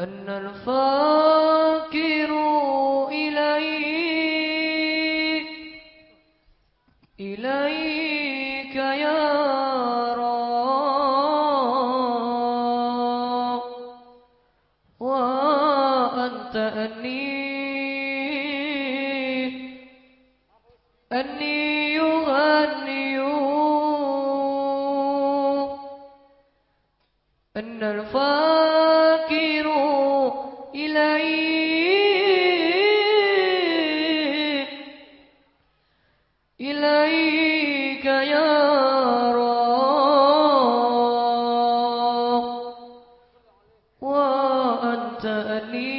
أن الفاكر أني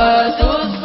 Abbasus